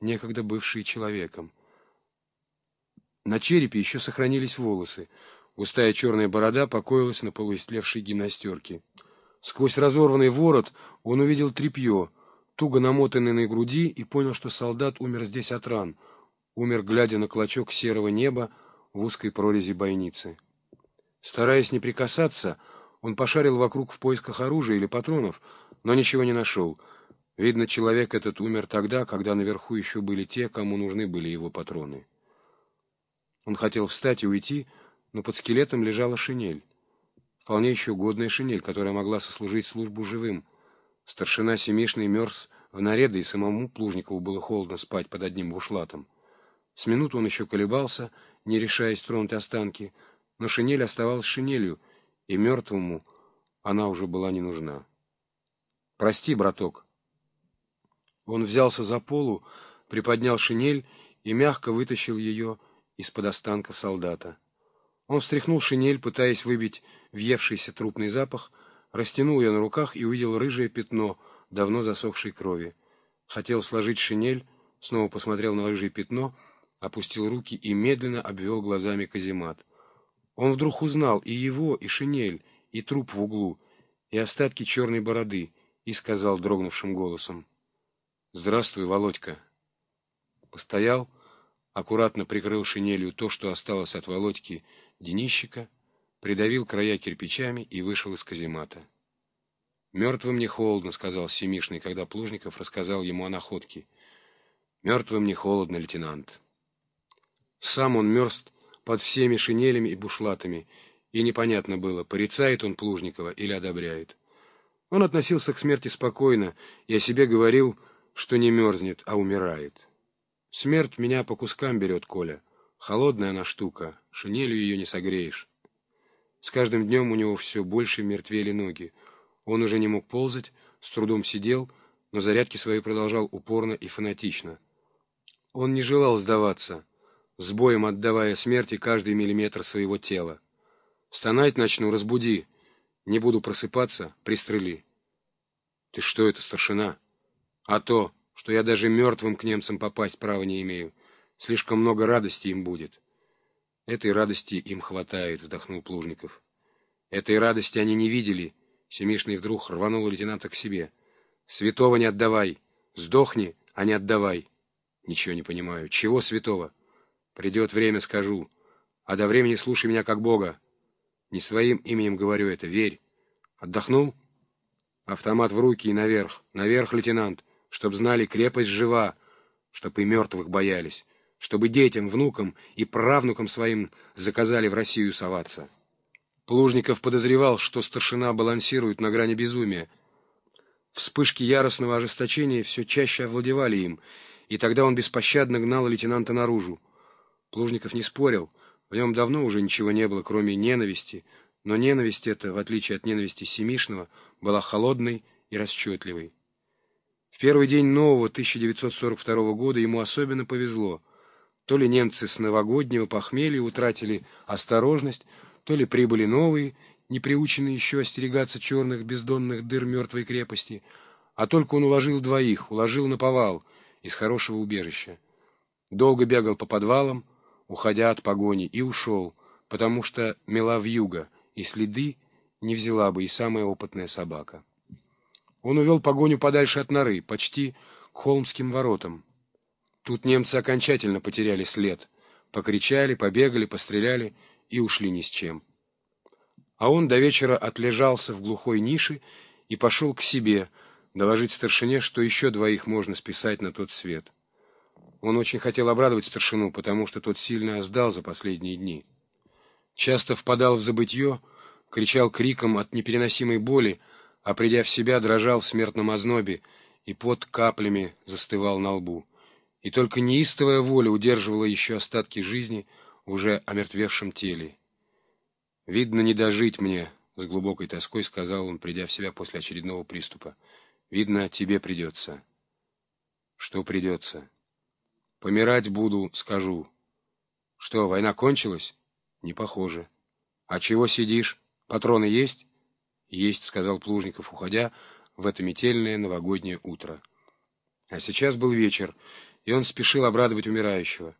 некогда бывшие человеком. На черепе еще сохранились волосы. Густая черная борода покоилась на полуистлевшей гимнастерке. Сквозь разорванный ворот он увидел тряпье, туго намотанное на груди, и понял, что солдат умер здесь от ран. Умер, глядя на клочок серого неба в узкой прорези бойницы. Стараясь не прикасаться, он пошарил вокруг в поисках оружия или патронов, но ничего не нашел. Видно, человек этот умер тогда, когда наверху еще были те, кому нужны были его патроны. Он хотел встать и уйти, но под скелетом лежала шинель. Вполне еще годная шинель, которая могла сослужить службу живым. Старшина Семишный мерз в нареды, и самому Плужникову было холодно спать под одним бушлатом. С минуту он еще колебался, не решаясь тронуть останки, но шинель оставалась шинелью, и мертвому она уже была не нужна. «Прости, браток». Он взялся за полу, приподнял шинель и мягко вытащил ее из-под останков солдата. Он встряхнул шинель, пытаясь выбить въевшийся трупный запах, растянул ее на руках и увидел рыжее пятно давно засохшей крови. Хотел сложить шинель, снова посмотрел на рыжее пятно, опустил руки и медленно обвел глазами каземат. Он вдруг узнал и его, и шинель, и труп в углу, и остатки черной бороды, и сказал дрогнувшим голосом. «Здравствуй, Володька». Постоял, аккуратно прикрыл шинелью то, что осталось от Володьки, денищика, придавил края кирпичами и вышел из каземата. «Мертвым не холодно», — сказал Семишный, когда Плужников рассказал ему о находке. «Мертвым не холодно, лейтенант». Сам он мерз под всеми шинелями и бушлатами, и непонятно было, порицает он Плужникова или одобряет. Он относился к смерти спокойно и о себе говорил, что не мерзнет, а умирает. «Смерть меня по кускам берет, Коля. Холодная она штука, шинелью ее не согреешь». С каждым днем у него все больше мертвели ноги. Он уже не мог ползать, с трудом сидел, но зарядки свои продолжал упорно и фанатично. Он не желал сдаваться, с боем отдавая смерти каждый миллиметр своего тела. «Стонать начну, разбуди. Не буду просыпаться, пристрели». «Ты что это, старшина?» «А то, что я даже мертвым к немцам попасть права не имею. Слишком много радости им будет». Этой радости им хватает, вздохнул Плужников. Этой радости они не видели. Семишный вдруг рванул лейтенанта к себе. Святого не отдавай. Сдохни, а не отдавай. Ничего не понимаю. Чего святого? Придет время, скажу. А до времени слушай меня как Бога. Не своим именем говорю это, верь. Отдохнул? Автомат в руки и наверх. Наверх, лейтенант. Чтоб знали, крепость жива. Чтоб и мертвых боялись чтобы детям, внукам и правнукам своим заказали в Россию соваться. Плужников подозревал, что старшина балансирует на грани безумия. Вспышки яростного ожесточения все чаще овладевали им, и тогда он беспощадно гнал лейтенанта наружу. Плужников не спорил, в нем давно уже ничего не было, кроме ненависти, но ненависть эта, в отличие от ненависти Семишного, была холодной и расчетливой. Первый день нового 1942 года ему особенно повезло — то ли немцы с новогоднего похмелья утратили осторожность, то ли прибыли новые, не приученные еще остерегаться черных бездонных дыр мертвой крепости, а только он уложил двоих, уложил на повал из хорошего убежища. Долго бегал по подвалам, уходя от погони, и ушел, потому что мела вьюга, и следы не взяла бы и самая опытная собака. Он увел погоню подальше от норы, почти к холмским воротам, Тут немцы окончательно потеряли след. Покричали, побегали, постреляли и ушли ни с чем. А он до вечера отлежался в глухой нише и пошел к себе, доложить старшине, что еще двоих можно списать на тот свет. Он очень хотел обрадовать старшину, потому что тот сильно оздал за последние дни. Часто впадал в забытье, кричал криком от непереносимой боли, а придя в себя, дрожал в смертном ознобе и под каплями застывал на лбу и только неистовая воля удерживала еще остатки жизни в уже омертвевшем теле. «Видно, не дожить мне», — с глубокой тоской сказал он, придя в себя после очередного приступа. «Видно, тебе придется». «Что придется?» «Помирать буду, скажу». «Что, война кончилась?» «Не похоже». «А чего сидишь? Патроны есть?» «Есть», — сказал Плужников, уходя в это метельное новогоднее утро. А сейчас был вечер, и он спешил обрадовать умирающего.